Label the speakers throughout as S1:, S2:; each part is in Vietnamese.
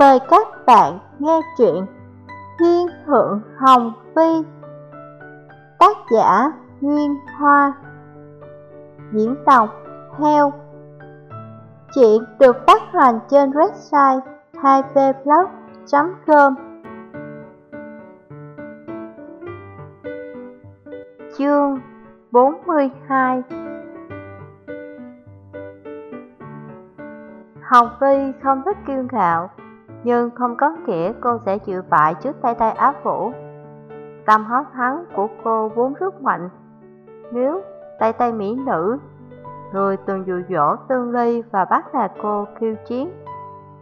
S1: Mời các bạn nghe chuyện Thiên Thượng Hồng Phi. Tác giả Nguyên Hoa. Diễn đọc Heo Chuyện được phát hành trên website 2vblog.com Chương 42 Hồng Phi không thích kiêu ngạo nhưng không có nghĩa cô sẽ chịu bại trước tay tay áp vũ. Tâm hót thắng của cô vốn rất mạnh. Nếu tay tay mỹ nữ, người từng dụ dỗ Tương Ly và bắt nạt cô khiêu chiến,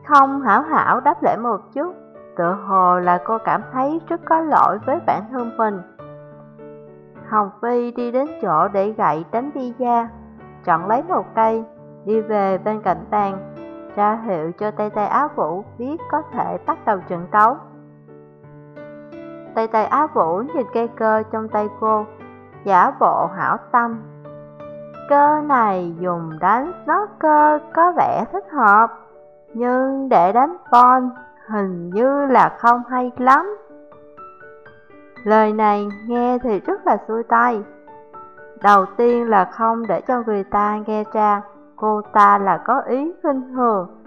S1: không hảo hảo đáp lễ một chút, tự hồ là cô cảm thấy rất có lỗi với bản thân mình. Hồng Phi đi đến chỗ để gậy đánh pizza, chọn lấy một cây, đi về bên cạnh bàn ra hiệu cho Tây Tây Á Vũ biết có thể bắt đầu trận đấu. Tây Tây Á Vũ nhìn cây cơ trong tay cô, giả bộ hảo tâm. Cơ này dùng đánh nó cơ có vẻ thích hợp, nhưng để đánh bon hình như là không hay lắm. Lời này nghe thì rất là xuôi tay. Đầu tiên là không để cho người ta nghe ra cô ta là có ý khinh thường,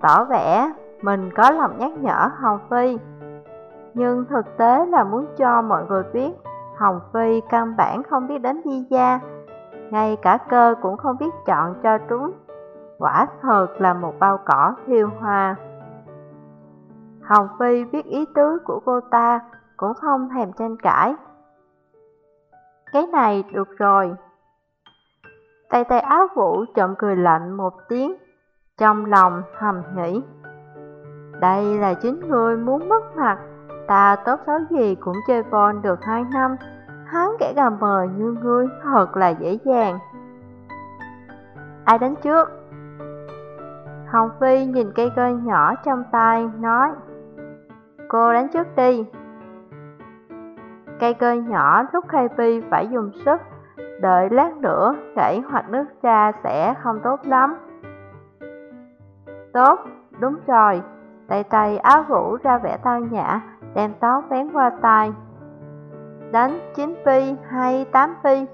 S1: tỏ vẻ mình có lòng nhắc nhở Hồng Phi. Nhưng thực tế là muốn cho mọi người biết Hồng Phi căn bản không biết đến di gia, ngay cả cơ cũng không biết chọn cho trúng. Quả thật là một bao cỏ thiêu hoa. Hồng Phi biết ý tứ của cô ta, cũng không thèm tranh cãi. Cái này được rồi, Tay tay áo vũ trộm cười lạnh một tiếng, trong lòng thầm nghĩ. Đây là chính người muốn mất mặt, ta tốt xấu gì cũng chơi von được hai năm, hắn kẻ gà mờ như ngươi thật là dễ dàng. Ai đánh trước? Hồng Phi nhìn cây cơ nhỏ trong tay, nói Cô đánh trước đi Cây cơ nhỏ lúc khai phi phải dùng sức Đợi lát nữa chảy hoặc nước ra sẽ không tốt lắm. Tốt, đúng rồi. Tay tay áo vũ ra vẻ tao nhã Đem tóc vén qua tay. Đánh 9 phi hay 8 phi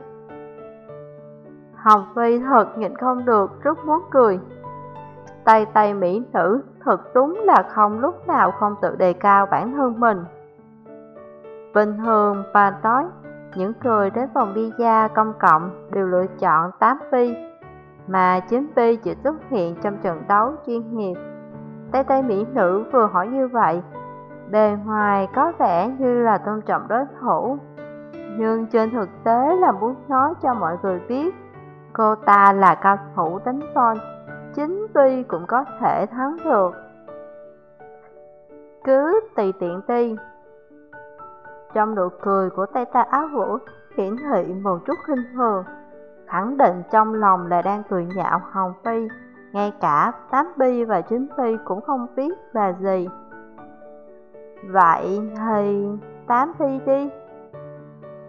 S1: Hồng Phi thật nhịn không được rất muốn cười. Tay tay mỹ nữ thật đúng là không lúc nào không tự đề cao bản thân mình. Bình thường bà nói những người đến phòng pizza công cộng đều lựa chọn 8 pi, mà 9 pi chỉ xuất hiện trong trận đấu chuyên nghiệp. Tay Tay Mỹ Nữ vừa hỏi như vậy, bề ngoài có vẻ như là tôn trọng đối thủ, nhưng trên thực tế là muốn nói cho mọi người biết cô ta là cao thủ đánh son, chính pi cũng có thể thắng được. Cứ tùy tiện đi, trong nụ cười của tay ta áo vũ hiển thị một chút khinh thường, khẳng định trong lòng là đang cười nhạo Hồng Phi, ngay cả Tám Bi và Chính Phi cũng không biết là gì. Vậy thì Tám Phi đi.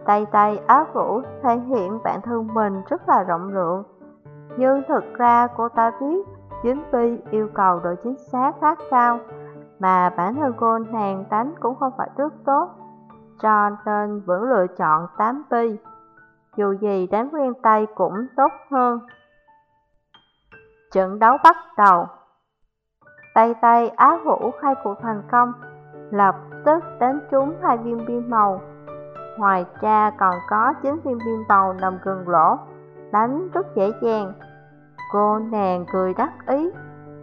S1: Tay tay áo vũ thể hiện bản thân mình rất là rộng lượng, nhưng thực ra cô ta biết Chính Phi yêu cầu độ chính xác khá cao, mà bản thân cô nàng tánh cũng không phải rất tốt cho nên vẫn lựa chọn 8 pi. Dù gì đánh quen tay cũng tốt hơn. Trận đấu bắt đầu. Tay tay Á Vũ khai cuộc thành công, lập tức đánh trúng hai viên pin màu. Ngoài ra còn có 9 viên pin màu nằm gần lỗ, đánh rất dễ dàng. Cô nàng cười đắc ý,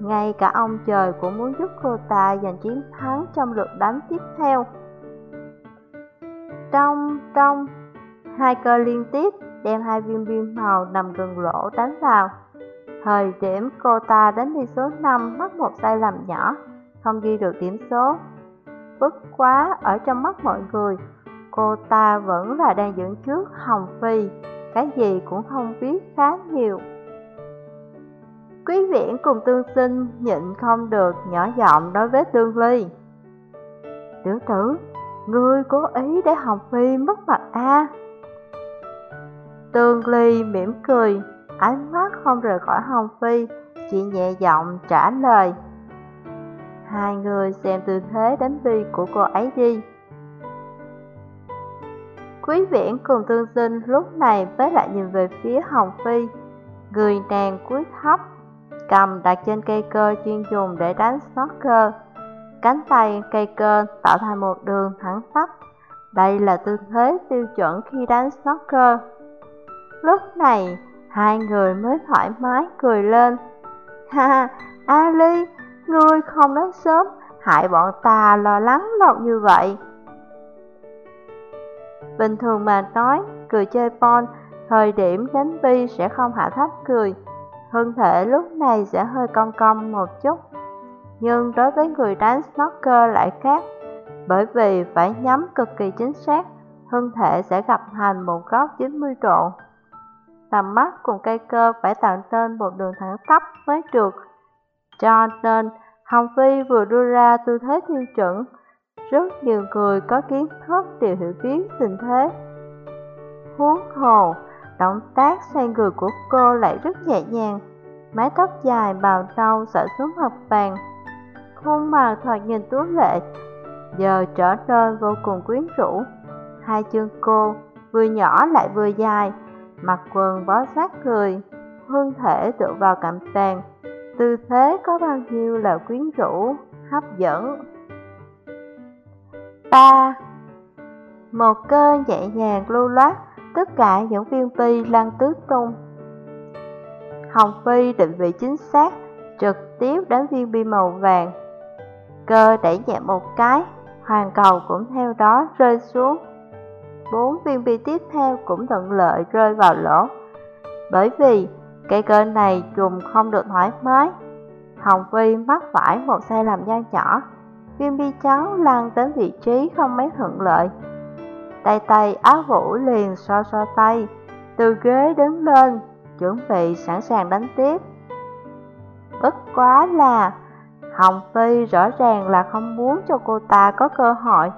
S1: ngay cả ông trời cũng muốn giúp cô ta giành chiến thắng trong lượt đánh tiếp theo. Trong, trong, hai cơ liên tiếp đem hai viên viên màu nằm gần lỗ đánh vào. Thời điểm cô ta đánh đi số 5 mắc một sai lầm nhỏ, không ghi được điểm số. Bất quá ở trong mắt mọi người, cô ta vẫn là đang dẫn trước Hồng Phi, cái gì cũng không biết khá nhiều. Quý viễn cùng tương sinh nhịn không được nhỏ giọng đối với tương ly. Tiểu tử, Ngươi cố ý để Hồng Phi mất mặt a à? Tương Ly mỉm cười, ánh mắt không rời khỏi Hồng Phi, chỉ nhẹ giọng trả lời. Hai người xem tư thế đánh bi của cô ấy đi. Quý viễn cùng tương sinh lúc này với lại nhìn về phía Hồng Phi. Người nàng cúi thấp, cầm đặt trên cây cơ chuyên dùng để đánh snooker. Cánh tay cây cơ tạo thành một đường thẳng tắp. Đây là tư thế tiêu chuẩn khi đánh snooker. Lúc này, hai người mới thoải mái cười lên. Ha, Ali, ngươi không đến sớm, hại bọn ta lo lắng lâu như vậy. Bình thường mà nói, cười chơi pon, thời điểm đánh bi sẽ không hạ thấp cười. Thân thể lúc này sẽ hơi cong cong một chút. Nhưng đối với người đánh snooker lại khác, bởi vì phải nhắm cực kỳ chính xác, thân thể sẽ gặp thành một góc 90 độ. Tầm mắt cùng cây cơ phải tạo nên một đường thẳng tắp mới được. Cho nên, Hồng Phi vừa đưa ra tư thế tiêu chuẩn, rất nhiều người có kiến thức đều hiểu biết tình thế. Huống hồ, động tác xoay người của cô lại rất nhẹ nhàng, mái tóc dài bào râu xõa xuống hợp vàng. Khuôn mặt thoạt nhìn tú lệ, giờ trở nên vô cùng quyến rũ. Hai chân cô vừa nhỏ lại vừa dài, mặc quần bó sát người, hương thể tựa vào cạnh bàn. Tư thế có bao nhiêu là quyến rũ, hấp dẫn. ba Một cơn nhẹ nhàng lưu loát, tất cả những viên bi lăn tứ tung. Hồng Phi định vị chính xác, trực tiếp đến viên bi màu vàng. Cơ đẩy nhẹ một cái, hoàn cầu cũng theo đó rơi xuống. Bốn viên bi tiếp theo cũng thuận lợi rơi vào lỗ. Bởi vì cây cơ này dùng không được thoải mái, Hồng Phi mắc phải một sai lầm nho nhỏ viên bi trắng lăn đến vị trí không mấy thuận lợi. Tay tay áo vũ liền so so tay, từ ghế đứng lên, chuẩn bị sẵn sàng đánh tiếp. Bất quá là, Hồng Phi rõ ràng là không muốn cho cô ta có cơ hội.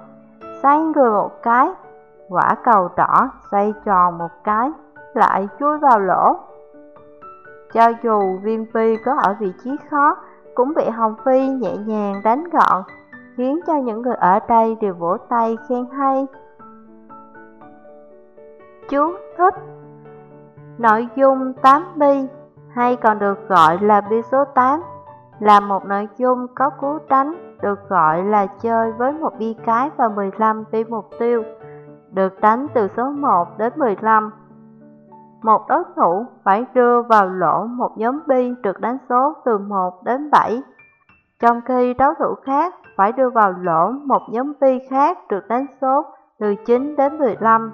S1: Xoay người một cái, quả cầu đỏ xoay tròn một cái, lại chui vào lỗ. Cho dù viên phi có ở vị trí khó, cũng bị Hồng Phi nhẹ nhàng đánh gọn khiến cho những người ở đây đều vỗ tay khen hay. Chú thích Nội dung 8 bi, hay còn được gọi là bi số 8, là một nội dung có cú đánh được gọi là chơi với một bi cái và 15 bi mục tiêu, được đánh từ số 1 đến 15. Một đối thủ phải đưa vào lỗ một nhóm bi được đánh số từ 1 đến 7, trong khi đối thủ khác phải đưa vào lỗ một nhóm bi khác được đánh số từ 9 đến 15.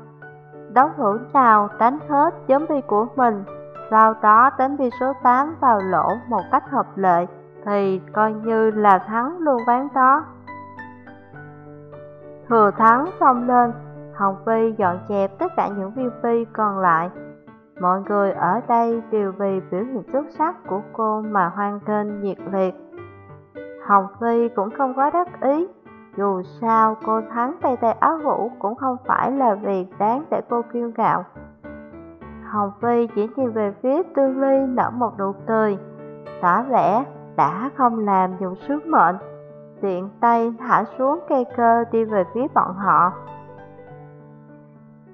S1: Đối thủ nào đánh hết nhóm bi của mình, sau đó đánh bi số 8 vào lỗ một cách hợp lệ, thì coi như là thắng luôn ván đó. Thừa thắng xong lên, Hồng Phi dọn dẹp tất cả những viên phi còn lại. Mọi người ở đây đều vì biểu hiện xuất sắc của cô mà hoan nghênh nhiệt liệt. Hồng Phi cũng không quá đắc ý, dù sao cô thắng tay tay áo vũ cũng không phải là việc đáng để cô kiêu ngạo. Hồng Phi chỉ nhìn về phía Tư Ly nở một nụ cười, tỏ vẻ đã không làm dùng sứ mệnh, tiện tay thả xuống cây cơ đi về phía bọn họ.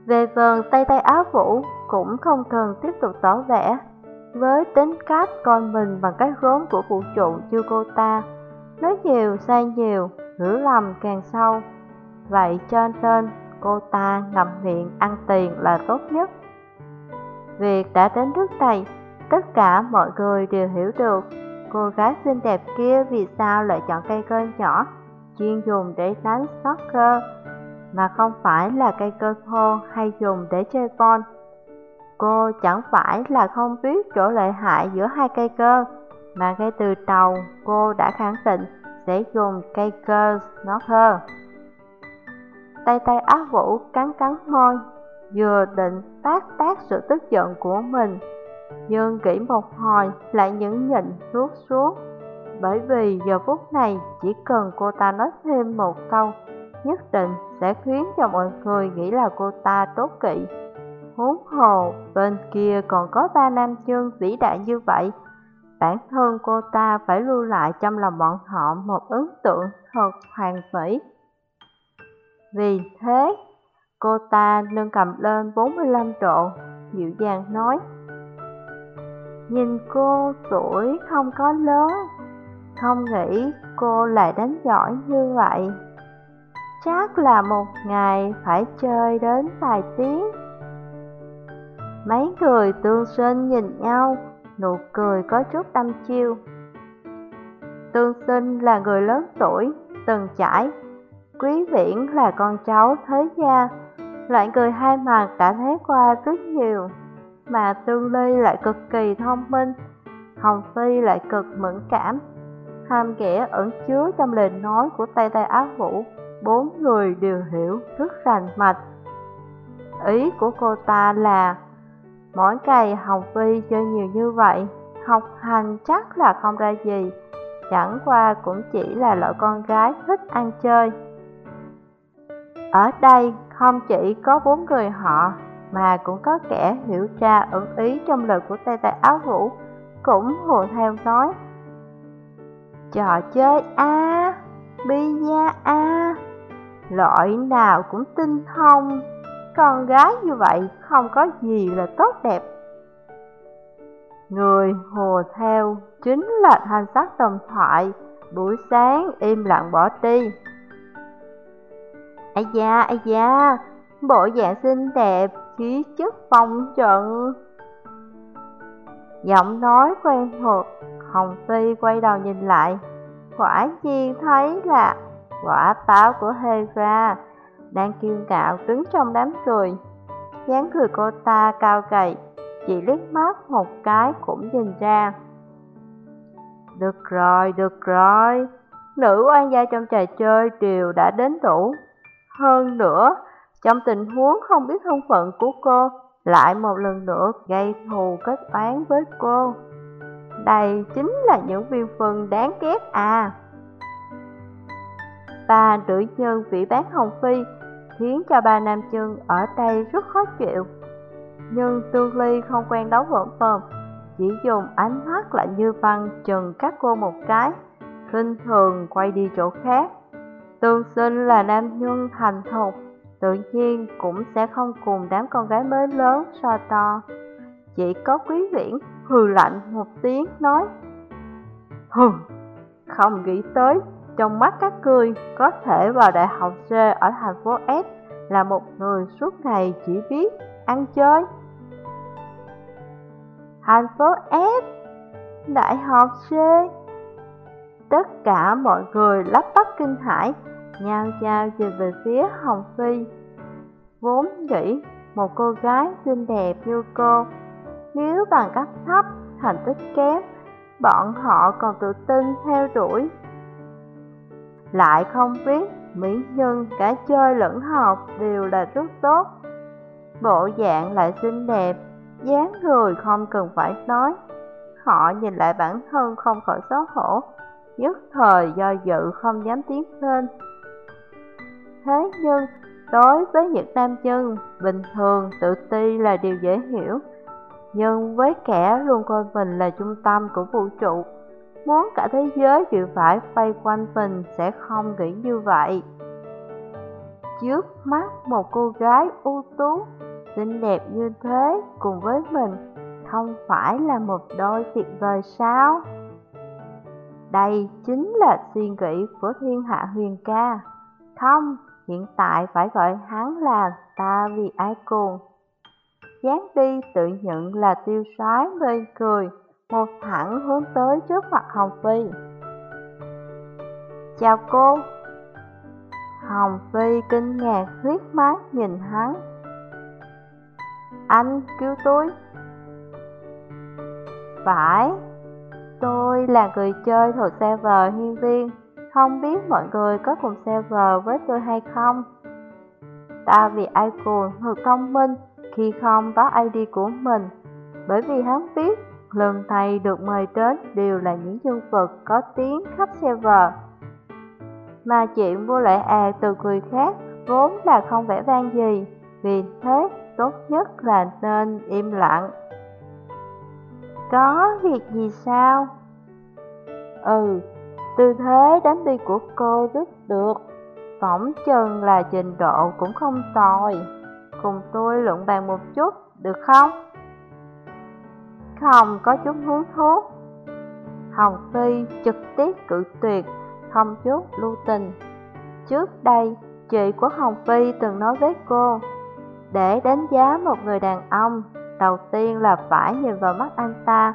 S1: Về phần tay tay áo vũ cũng không cần tiếp tục tỏ vẻ, với tính cách coi mình bằng cái rốn của vũ trụ như cô ta, Nói nhiều sai nhiều, hiểu lầm càng sâu. Vậy cho nên cô ta ngậm miệng ăn tiền là tốt nhất. Việc đã đến nước này, tất cả mọi người đều hiểu được. Cô gái xinh đẹp kia vì sao lại chọn cây cơ nhỏ Chuyên dùng để đánh soccer Mà không phải là cây cơ thô hay dùng để chơi con Cô chẳng phải là không biết chỗ lợi hại giữa hai cây cơ mà ngay từ đầu cô đã khẳng định sẽ dùng cây cơ snorker. Tay tay ác vũ cắn cắn môi, vừa định phát tác sự tức giận của mình, nhưng kỹ một hồi lại nhẫn nhịn nuốt xuống. Bởi vì giờ phút này chỉ cần cô ta nói thêm một câu, nhất định sẽ khiến cho mọi người nghĩ là cô ta tốt kỵ. Huống hồ, bên kia còn có ba nam chương vĩ đại như vậy, bản thân cô ta phải lưu lại trong lòng bọn họ một ấn tượng thật hoàn mỹ. Vì thế, cô ta nâng cầm lên 45 độ, dịu dàng nói Nhìn cô tuổi không có lớn, không nghĩ cô lại đánh giỏi như vậy. Chắc là một ngày phải chơi đến vài tiếng. Mấy người tương sinh nhìn nhau, nụ cười có chút đăm chiêu. Tương sinh là người lớn tuổi, từng trải. Quý viễn là con cháu thế gia, loại người hai mặt đã thấy qua rất nhiều. Mà Tương Ly lại cực kỳ thông minh, Hồng Phi lại cực mẫn cảm. Hàm nghĩa ẩn chứa trong lời nói của Tây Tây Á Vũ, bốn người đều hiểu rất rành mạch. Ý của cô ta là Mỗi ngày Hồng Phi chơi nhiều như vậy, học hành chắc là không ra gì, chẳng qua cũng chỉ là loại con gái thích ăn chơi. Ở đây không chỉ có bốn người họ, mà cũng có kẻ hiểu ra ẩn ý trong lời của Tây Tây Áo Vũ, cũng hùa theo nói. Trò chơi A, bia A, loại nào cũng tinh thông, con gái như vậy không có gì là tốt đẹp. Người hồ theo chính là thanh sắc đồng thoại, buổi sáng im lặng bỏ đi. ai da, ai da, bộ dạng xinh đẹp, khí chất phong trận. Giọng nói quen thuộc, Hồng Phi quay đầu nhìn lại, quả nhiên thấy là quả táo của Hera đang kiêu ngạo đứng trong đám cười. dáng cười cô ta cao gầy, chỉ liếc mắt một cái cũng nhìn ra. Được rồi, được rồi, nữ oan gia trong trò chơi đều đã đến đủ. Hơn nữa, trong tình huống không biết thân phận của cô, lại một lần nữa gây thù kết oán với cô. Đây chính là những viên phân đáng ghét à. Ba nữ nhân vị bán Hồng Phi khiến cho ba nam chân ở đây rất khó chịu. Nhưng Tương Ly không quen đấu võ mồm, chỉ dùng ánh mắt lại như văn chừng các cô một cái, khinh thường quay đi chỗ khác. Tương sinh là nam nhân thành thục, tự nhiên cũng sẽ không cùng đám con gái mới lớn so to. Chỉ có quý viễn hừ lạnh một tiếng nói Hừ, không nghĩ tới trong mắt các cười có thể vào đại học C ở thành phố S là một người suốt ngày chỉ biết ăn chơi. Thành phố S, đại học C. Tất cả mọi người lắp bắp kinh hãi, nhao nhao nhìn về phía Hồng Phi. Vốn nghĩ một cô gái xinh đẹp như cô, nếu bằng cấp thấp, thành tích kém, bọn họ còn tự tin theo đuổi lại không biết mỹ nhân cả chơi lẫn học đều là rất tốt. Bộ dạng lại xinh đẹp, dáng người không cần phải nói. Họ nhìn lại bản thân không khỏi xấu hổ, nhất thời do dự không dám tiến lên. Thế nhưng, đối với những nam nhân, bình thường tự ti là điều dễ hiểu. Nhưng với kẻ luôn coi mình là trung tâm của vũ trụ, Muốn cả thế giới đều phải vây quanh mình sẽ không nghĩ như vậy Trước mắt một cô gái ưu tú, xinh đẹp như thế cùng với mình Không phải là một đôi tuyệt vời sao? Đây chính là suy nghĩ của thiên hạ huyền ca Không, hiện tại phải gọi hắn là ta vì ai cùng. dáng đi tự nhận là tiêu sái mê cười một thẳng hướng tới trước mặt Hồng Phi. Chào cô. Hồng Phi kinh ngạc liếc mắt nhìn hắn. Anh cứu tôi. Phải, tôi là người chơi thuộc server hiên viên, không biết mọi người có cùng server với tôi hay không. Ta vì Icon thật thông minh khi không có ID của mình, bởi vì hắn biết Lần thầy được mời đến đều là những nhân vật có tiếng khắp server. Mà chuyện mua lại à từ người khác vốn là không vẻ vang gì, vì thế tốt nhất là nên im lặng. Có việc gì sao? Ừ, tư thế đánh bi của cô rất được. Phỏng chừng là trình độ cũng không tồi. Cùng tôi luận bàn một chút, được không? Không có chút hứng thú. Hồng Phi trực tiếp cự tuyệt, không chút lưu tình. Trước đây, chị của Hồng Phi từng nói với cô Để đánh giá một người đàn ông, đầu tiên là phải nhìn vào mắt anh ta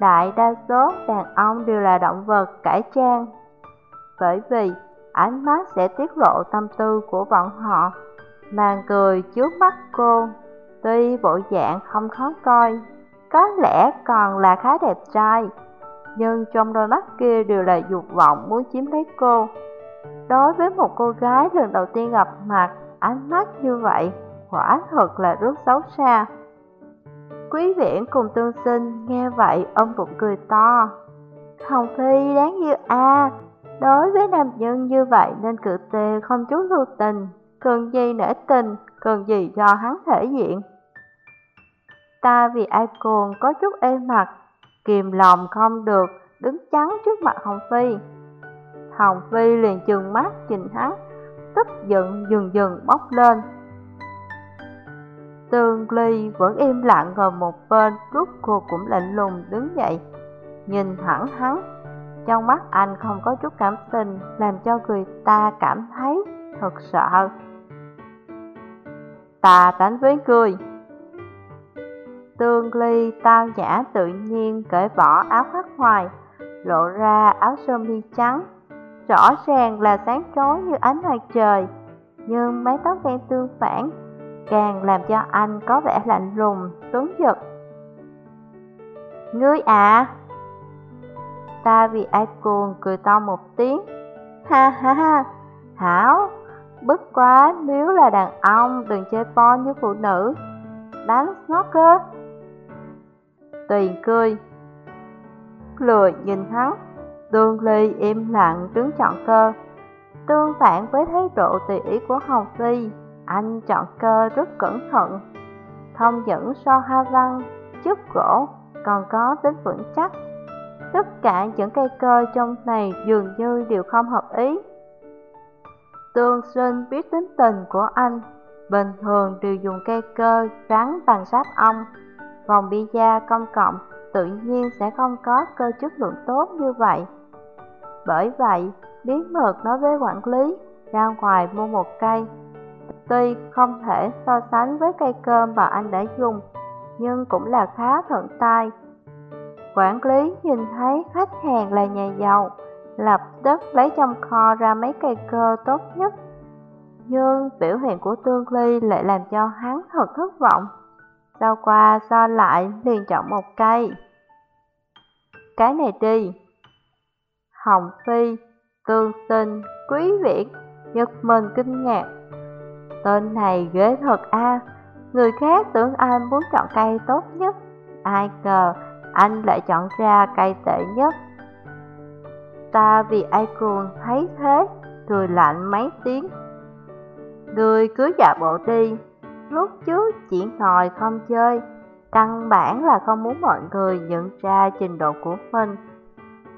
S1: Đại đa số đàn ông đều là động vật cải trang. Bởi vì, ánh mắt sẽ tiết lộ tâm tư của bọn họ, Màn cười trước mắt cô Tuy bộ dạng không khó coi, Có lẽ còn là khá đẹp trai, Nhưng trong đôi mắt kia đều là dục vọng muốn chiếm lấy cô. Đối với một cô gái lần đầu tiên gặp mặt, Ánh mắt như vậy quả thật là rất xấu xa. Quý viễn cùng tương sinh nghe vậy ông bụng cười to. Hồng Phi đáng yêu a Đối với nam nhân như vậy nên cự tề không chút lưu tình Cần gì nể tình, cần gì do hắn thể diện. Ta vì ai cuồng có chút ê mặt Kìm lòng không được, đứng chắn trước mặt Hồng Phi. Hồng Phi liền chừng mắt nhìn hắn Tức giận dần dần bốc lên. Tương Ly vẫn im lặng ngồi một bên, rút cuộc cũng lạnh lùng đứng dậy, nhìn thẳng hắn. Trong mắt anh không có chút cảm tình, làm cho người ta cảm thấy thật sợ. Ta đánh với cười. Tương Ly tao nhã tự nhiên cởi bỏ áo khoác ngoài, lộ ra áo sơ mi trắng. Rõ ràng là sáng chói như ánh mặt trời, nhưng mái tóc đen tương phản càng làm cho anh có vẻ lạnh lùng, tuấn giật. Ngươi à! Ta vì ai cuồng cười to một tiếng. Ha ha ha! Hảo! Bức quá nếu là đàn ông đừng chơi pon như phụ nữ. Đánh cơ Tuyền cười. Lười nhìn hắn, Tương Ly im lặng đứng chọn cơ. Tương phản với thái độ tùy ý của Hồng Phi, anh chọn cơ rất cẩn thận, thông dẫn so hoa văn, chất gỗ, còn có tính vững chắc. Tất cả những cây cơ trong này dường như đều không hợp ý. Tương sinh biết tính tình của anh, bình thường đều dùng cây cơ gắn bằng sáp ong. Vòng da công cộng tự nhiên sẽ không có cơ chất lượng tốt như vậy. Bởi vậy, bí mật nói với quản lý, ra ngoài mua một cây Tuy không thể so sánh với cây cơm mà anh đã dùng, nhưng cũng là khá thuận tay. Quản lý nhìn thấy khách hàng là nhà giàu, lập tức lấy trong kho ra mấy cây cơ tốt nhất. Nhưng biểu hiện của Tương Ly lại làm cho hắn thật thất vọng. Sau qua so lại liền chọn một cây. Cái này đi. Hồng Phi, Tương Sinh, Quý Việt, Nhật mình kinh ngạc Tên này ghế thật a. Người khác tưởng anh muốn chọn cây tốt nhất. Ai ngờ, anh lại chọn ra cây tệ nhất. Ta vì ai cuồng thấy thế, Cười lạnh mấy tiếng. Người cứ giả bộ đi. Lúc trước chỉ ngồi không chơi. Căn bản là không muốn mọi người nhận ra trình độ của mình.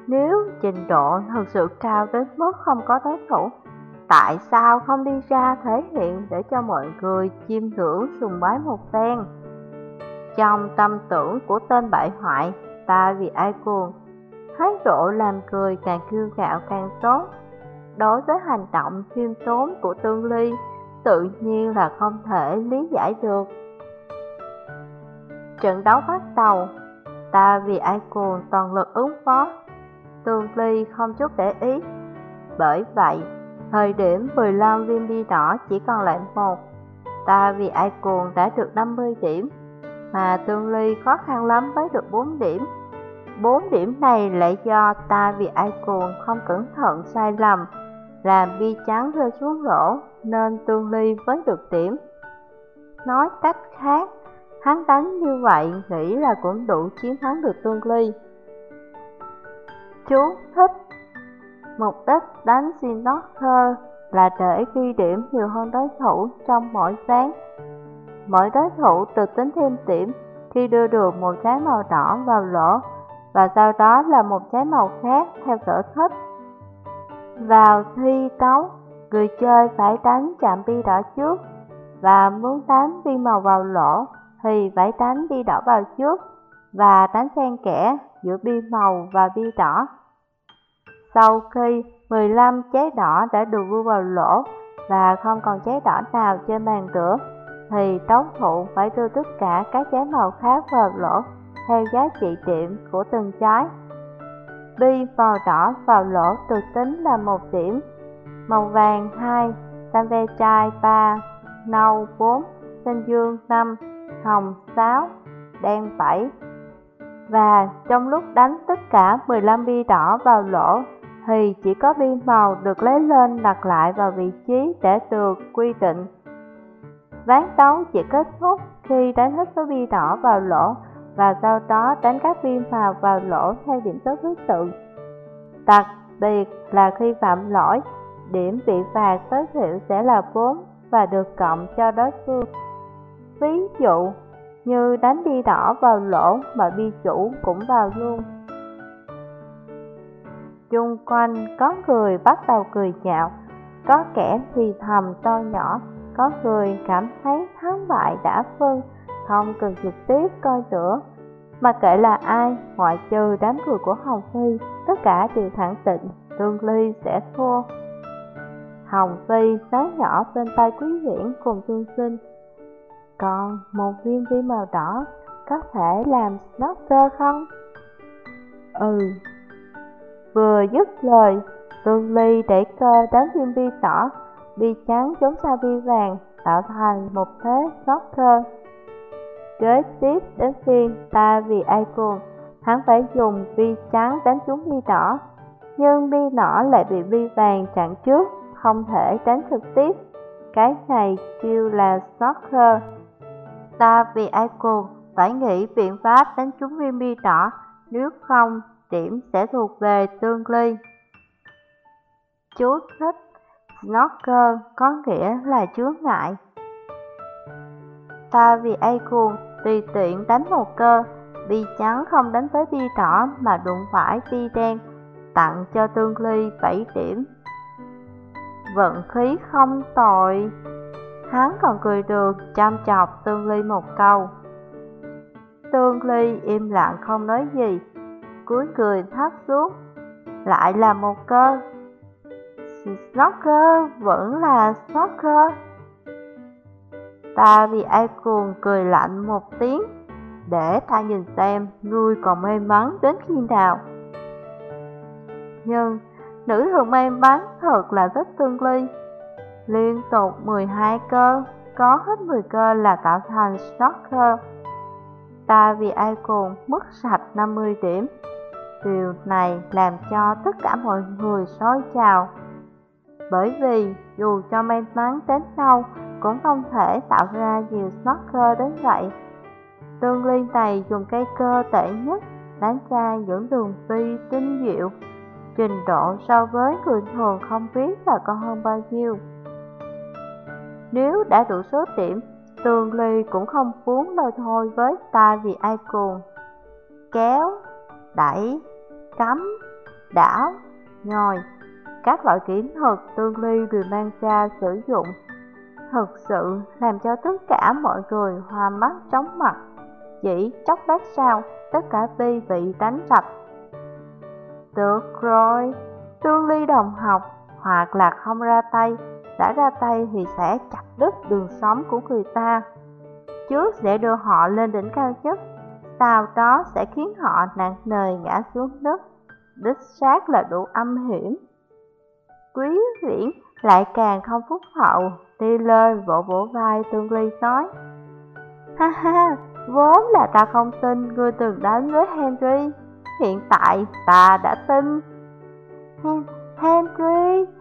S1: Nếu trình độ thực sự cao đến mức không có đối thủ Tại sao không đi ra thể hiện để cho mọi người chiêm ngưỡng sùng bái một phen? Trong tâm tưởng của tên bại hoại, ta vì ai cuồng, thái độ làm cười càng kiêu gạo càng tốt. Đối với hành động khiêm tốn của Tương Ly, tự nhiên là không thể lý giải được. Trận đấu bắt đầu, ta vì ai cuồng toàn lực ứng phó, Tương Ly không chút để ý. Bởi vậy, Thời điểm 15 viên bi đỏ chỉ còn lại một. Ta vì ai cuồng đã được 50 điểm Mà Tương Ly khó khăn lắm mới được 4 điểm. 4 điểm này lại do ta vì ai cuồng không cẩn thận sai lầm Làm bi trắng rơi xuống rổ nên Tương Ly mới được điểm. Nói cách khác, hắn đánh như vậy nghĩ là cũng đủ chiến thắng được Tương Ly. Chú thích Mục đích đánh xin thơ là để ghi điểm nhiều hơn đối thủ trong mỗi ván. Mỗi đối thủ được tính thêm điểm khi đưa được một trái màu đỏ vào lỗ và sau đó là một trái màu khác theo sở thích. Vào thi đấu, người chơi phải đánh chạm bi đỏ trước và muốn đánh bi màu vào lỗ thì phải đánh bi đỏ vào trước và đánh xen kẽ giữa bi màu và bi đỏ. Sau khi 15 trái đỏ đã được vua vào lỗ và không còn trái đỏ nào trên bàn cửa, thì tống thụ phải đưa tất cả các trái màu khác vào lỗ theo giá trị điểm của từng trái. Bi màu đỏ vào lỗ được tính là một điểm, màu vàng 2, tam ve chai 3, nâu 4, xanh dương 5, hồng 6, đen 7. Và trong lúc đánh tất cả 15 bi đỏ vào lỗ thì chỉ có viên màu được lấy lên đặt lại vào vị trí để được quy định. Ván đấu chỉ kết thúc khi đánh hết số bi đỏ vào lỗ và sau đó đánh các viên màu vào lỗ theo điểm số thứ tự. Đặc biệt là khi phạm lỗi, điểm bị phạt tối thiểu sẽ là 4 và được cộng cho đối phương. Ví dụ như đánh bi đỏ vào lỗ mà bi chủ cũng vào luôn. Chung quanh có người bắt đầu cười nhạo, có kẻ thì thầm to nhỏ, có người cảm thấy thắng bại đã phân, không cần trực tiếp coi nữa. Mà kể là ai, ngoại trừ đám cười của Hồng Phi, tất cả đều thẳng tịnh, Tương Ly sẽ thua. Hồng Phi nói nhỏ bên tay Quý Viễn cùng Tương Sinh. Còn một viên vi màu đỏ có thể làm snorker không? Ừ. Vừa dứt lời, Tương Ly để cơ đánh viên bi đỏ, bi trắng chống sao vi vàng tạo thành một thế sót thơ. Kế tiếp đến phiên ta vì ai cuồng, hắn phải dùng bi trắng đánh trúng bi đỏ, nhưng bi đỏ lại bị bi vàng chặn trước không thể đánh trực tiếp. Cái này kêu là sót thơ. Ta vì ai cuồng phải nghĩ biện pháp đánh trúng viên bi đỏ, nếu không điểm sẽ thuộc về tương ly. Chú thích Snorkel có nghĩa là chướng ngại. Ta vì Icon tùy tiện đánh một cơ, bi trắng không đánh tới bi đỏ mà đụng phải bi đen, tặng cho tương ly 7 điểm vận khí không tội. Hắn còn cười được, chăm chọc Tương Ly một câu. Tương Ly im lặng không nói gì, cuối cười thấp xuống. Lại là một cơ. Snorker vẫn là Snorker. Ta vì ai cuồng cười lạnh một tiếng, để ta nhìn xem ngươi còn may mắn đến khi nào. Nhưng Nữ thường may mắn thật là rất tương ly Liên tục 12 cơ Có hết 10 cơ là tạo thành stalker Ta vì ai cùng mất sạch 50 điểm. Điều này làm cho tất cả mọi người soi chào Bởi vì dù cho may mắn đến đâu Cũng không thể tạo ra nhiều snorkel đến vậy. Tương liên này dùng cây cơ tệ nhất Đánh ra những đường phi tinh diệu. Trình độ so với người thường không biết là con hơn bao nhiêu. Nếu đã đủ số điểm, Tường Ly cũng không muốn lôi thôi với ta vì ai cuồng. Kéo, đẩy, cắm, đảo, nhồi, các loại kỹ thuật Tương Ly đều mang ra sử dụng. Thực sự làm cho tất cả mọi người hoa mắt chóng mặt. Chỉ chốc lát sau, tất cả vi bị đánh sạch được rồi, Tương Ly đồng học, hoặc là không ra tay, đã ra tay thì sẽ chặt đứt đường sống của người ta. Trước sẽ đưa họ lên đỉnh cao nhất, sau đó sẽ khiến họ nặng nề ngã xuống đất. Đích xác là đủ âm hiểm. Quý viễn lại càng không phúc hậu, đi lên vỗ vỗ vai Tương Ly nói. Ha ha, vốn là ta không tin ngươi từng đánh với Henry hiện tại ta đã tin Henry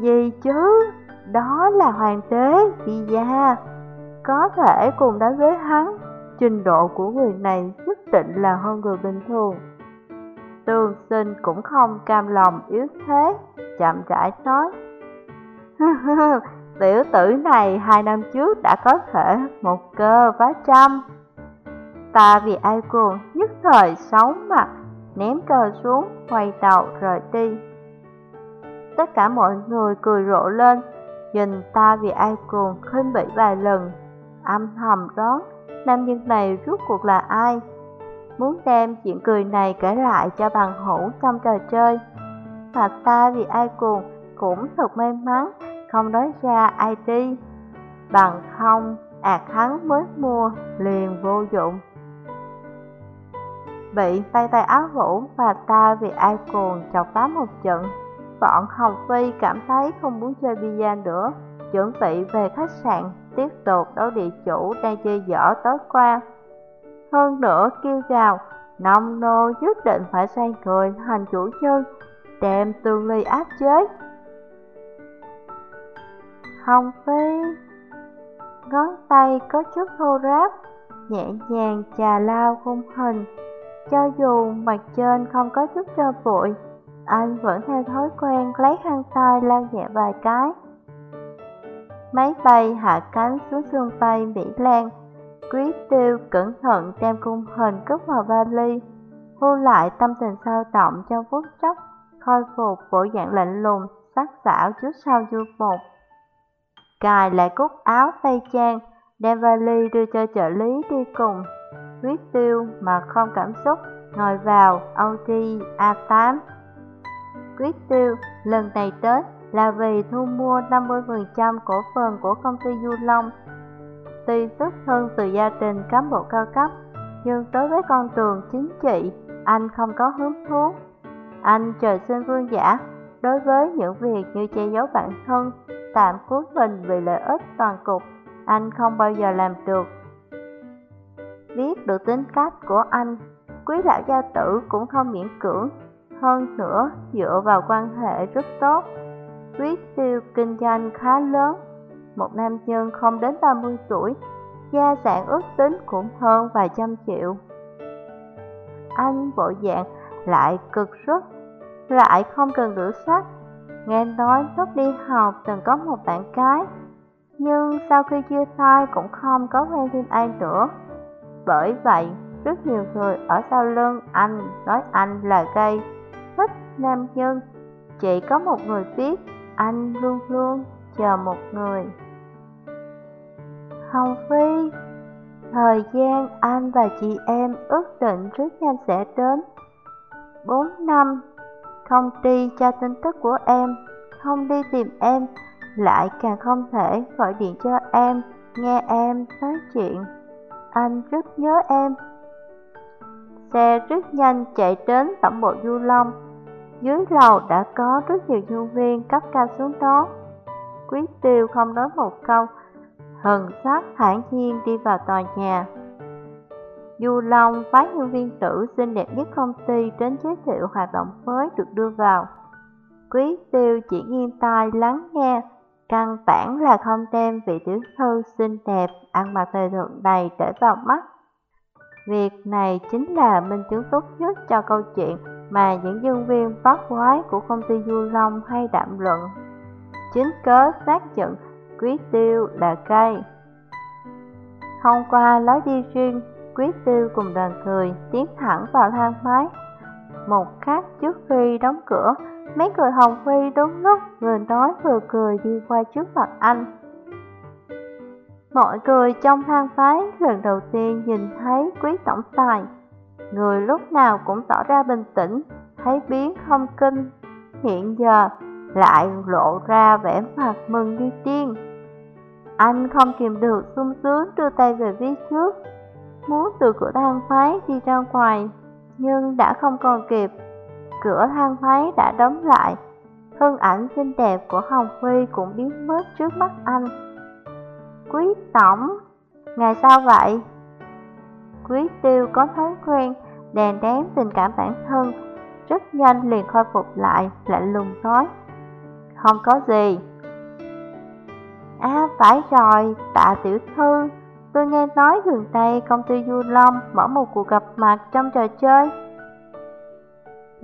S1: Gì chứ đó là hoàng đế gia. Có thể cùng đánh với hắn Trình độ của người này nhất định là hơn người bình thường. Tương sinh cũng không cam lòng yếu thế Chậm rãi nói. Tiểu tử này hai năm trước đã có thể một cơ vá trăm. Ta vì ai cuồng nhất thời xấu mặt, ném cờ xuống, quay đầu rời đi. Tất cả mọi người cười rộ lên, nhìn ta vì ai cuồng khinh bị vài lần, âm thầm đó, nam nhân này rốt cuộc là ai? Muốn đem chuyện cười này kể lại cho bằng hữu trong trò chơi. Mà ta vì ai cuồng cũng thật may mắn, không nói ra ai đi. Bằng không, ạt hắn mới mua, liền vô dụng. Bị tay tay áo vũ và ta vì ai cuồng chọc phá một trận. Bọn Hồng Phi cảm thấy không muốn chơi bia nữa, chuẩn bị về khách sạn tiếp tục đấu địa chủ đang chơi dở tối qua. Hơn nữa kêu gào, nông nô nhất định phải sang người thành chủ chân, đem tương ly áp chế. Hồng Phi Ngón tay có chút thô ráp, nhẹ nhàng trà lao khung hình. Cho dù mặt trên không có chút cho bụi, anh vẫn theo thói quen lấy khăn tay lau nhẹ vài cái. Máy bay hạ cánh xuống sân bay Mỹ Lan. Quý tiêu cẩn thận đem cung hình cất vào vali, thu lại tâm tình sao động trong phút chốc, khôi phục bộ dạng lạnh lùng, sắc sảo trước sau du một. Cài lại cúc áo tay trang, đem vali đưa cho trợ lý đi cùng. Quý tiêu mà không cảm xúc, ngồi vào Audi A8 quyết tiêu lần này tới là vì thu mua 50% cổ phần của công ty Du Long. Tuy xuất thân từ gia đình cán bộ cao cấp, nhưng đối với con đường chính trị, anh không có hứng thú. Anh trời sinh vương giả, đối với những việc như che giấu bản thân, tạm cuối mình vì lợi ích toàn cục, anh không bao giờ làm được. Biết được tính cách của anh, quý lão gia tử cũng không miễn cưỡng, hơn nữa dựa vào quan hệ rất tốt Quyết tiêu kinh doanh khá lớn, một nam nhân không đến 30 tuổi, gia sản ước tính cũng hơn vài trăm triệu. Anh bộ dạng lại cực xuất, lại không cần rửa sách. Nghe nói lúc đi học từng có một bạn cái, nhưng sau khi chia tay cũng không có quen thêm ai nữa. Bởi vậy, rất nhiều người ở sau lưng anh nói anh là cây thích nam nhân. Chỉ có một người biết anh luôn luôn chờ một người. Hồng Phi, thời gian anh và chị em ước định rất nhanh sẽ đến. Bốn năm, không đi cho tin tức của em, không đi tìm em, lại càng không thể gọi điện cho em, nghe em nói chuyện. Anh rất nhớ em. Xe rất nhanh chạy đến tổng bộ Du Long, dưới lầu đã có rất nhiều nhân viên cấp cao xuống đó. Quý tiêu không nói một câu, hần sát thản nhiên đi vào tòa nhà. Du Long phái nhân viên tử xinh đẹp nhất công ty đến giới thiệu hoạt động mới được đưa vào. Quý tiêu chỉ nghiêng tai lắng nghe, căn bản là không đem vị tiểu thư xinh đẹp ăn mặc thời thượng này để vào mắt. Việc này chính là minh chứng tốt nhất cho câu chuyện mà những nhân viên phát quái của công ty Du Long hay đạm luận. Chính cớ xác nhận quyết Tiêu là cây. Hôm qua lối đi riêng, quyết Tiêu cùng đoàn người tiến thẳng vào thang máy. Một khắc trước khi đóng cửa, mấy người Hồng huy đúng lúc vừa nói vừa cười đi qua trước mặt anh. Mọi người trong thang phái lần đầu tiên nhìn thấy quý tổng tài Người lúc nào cũng tỏ ra bình tĩnh, thấy biến không kinh. Hiện giờ lại lộ ra vẻ mặt mừng như tiên Anh không kìm được sung sướng đưa tay về phía trước. Muốn từ cửa thang máy đi ra ngoài Nhưng đã không còn kịp. Cửa thang máy đã đóng lại. Thân ảnh xinh đẹp của Hồng Huy cũng biến mất trước mắt anh. Quý tổng, ngày sao vậy? Quý tiêu có thói quen đèn đếm tình cảm bản thân, rất nhanh liền khôi phục lại, lạnh lùng nói. Không có gì. À phải rồi, tạ tiểu thư, tôi nghe nói gần đây công ty Du Long mở một cuộc gặp mặt trong trò chơi.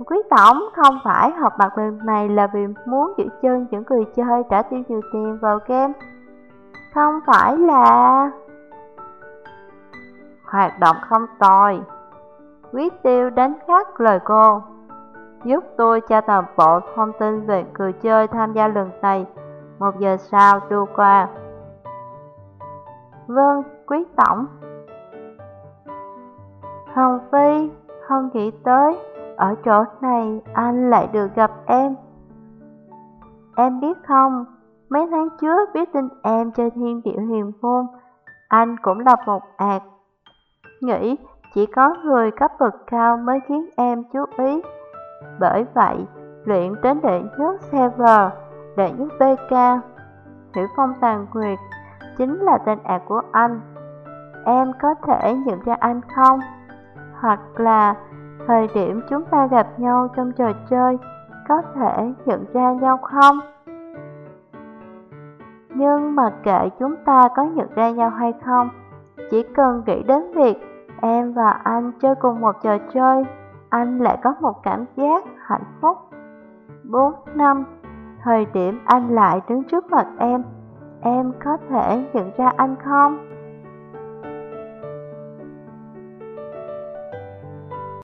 S1: Quý tổng không phải họp mặt lần này là vì muốn giữ chân những người chơi trả tiêu nhiều tiền vào game. Không phải là hoạt động không tồi. Quý tiêu đánh khắc lời cô. Giúp tôi cho toàn bộ thông tin về người chơi tham gia lần này. Một giờ sau đưa qua. Vâng, quý tổng. Hồng Phi, không nghĩ tới, ở chỗ này anh lại được gặp em. Em biết không, mấy tháng trước biết tin em chơi thiên địa hiền môn, anh cũng lập một ạt. Nghĩ chỉ có người cấp bậc cao mới khiến em chú ý. Bởi vậy, luyện đến đệ nhất server, đệ nhất BK, Thủy Phong Tàn Nguyệt chính là tên ạt của anh. Em có thể nhận ra anh không? Hoặc là thời điểm chúng ta gặp nhau trong trò chơi, có thể nhận ra nhau không? Nhưng mà kệ chúng ta có nhận ra nhau hay không, chỉ cần nghĩ đến việc em và anh chơi cùng một trò chơi, anh lại có một cảm giác hạnh phúc. 4 năm, thời điểm anh lại đứng trước mặt em, em có thể nhận ra anh không?